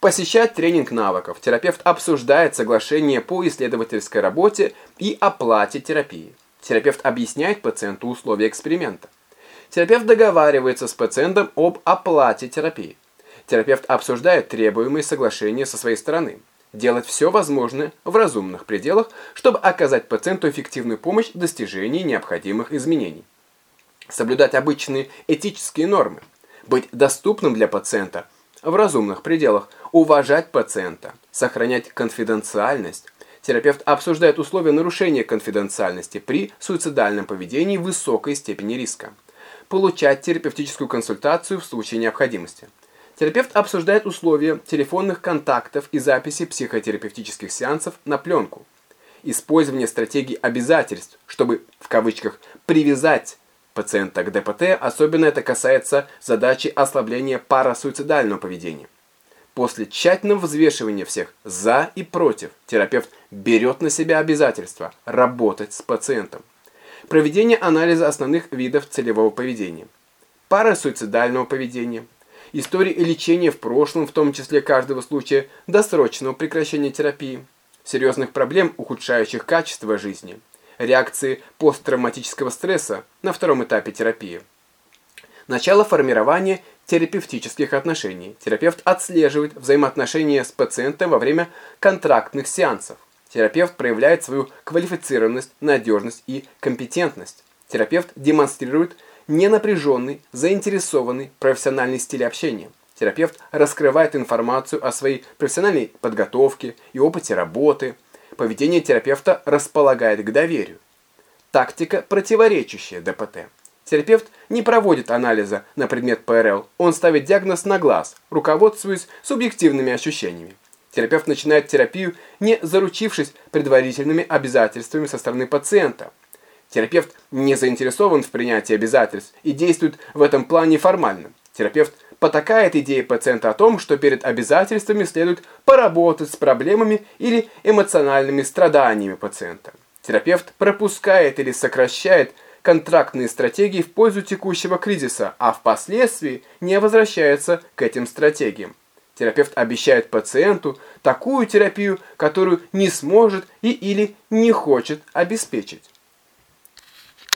посещает тренинг навыков. Терапевт обсуждает соглашение по исследовательской работе и оплате терапии. Терапевт объясняет пациенту условия эксперимента. Терапевт договаривается с пациентом об оплате терапии. Терапевт обсуждает требуемые соглашения со своей стороны. Делать все возможное в разумных пределах, чтобы оказать пациенту эффективную помощь в достижении необходимых изменений. Соблюдать обычные этические нормы. Быть доступным для пациента в разумных пределах. Уважать пациента. Сохранять конфиденциальность. Терапевт обсуждает условия нарушения конфиденциальности при суицидальном поведении высокой степени риска. Получать терапевтическую консультацию в случае необходимости. Терапевт обсуждает условия телефонных контактов и записи психотерапевтических сеансов на пленку. Использование стратегий обязательств, чтобы, в кавычках, «привязать» пациента к ДПТ, особенно это касается задачи ослабления парасуицидального поведения. После тщательного взвешивания всех «за» и «против» терапевт берет на себя обязательство работать с пациентом. Проведение анализа основных видов целевого поведения. Парасуицидального поведения – истории лечения в прошлом, в том числе каждого случая досрочного прекращения терапии, серьезных проблем, ухудшающих качество жизни, реакции посттравматического стресса на втором этапе терапии. Начало формирования терапевтических отношений. Терапевт отслеживает взаимоотношения с пациентом во время контрактных сеансов. Терапевт проявляет свою квалифицированность, надежность и компетентность. Терапевт демонстрирует ненапряженный, заинтересованный, профессиональный стиль общения. Терапевт раскрывает информацию о своей профессиональной подготовке и опыте работы. Поведение терапевта располагает к доверию. Тактика, противоречащая ДПТ. Терапевт не проводит анализа на предмет ПРЛ, он ставит диагноз на глаз, руководствуясь субъективными ощущениями. Терапевт начинает терапию, не заручившись предварительными обязательствами со стороны пациента – Терапевт не заинтересован в принятии обязательств и действует в этом плане формально. Терапевт потакает идее пациента о том, что перед обязательствами следует поработать с проблемами или эмоциональными страданиями пациента. Терапевт пропускает или сокращает контрактные стратегии в пользу текущего кризиса, а впоследствии не возвращается к этим стратегиям. Терапевт обещает пациенту такую терапию, которую не сможет и или не хочет обеспечить.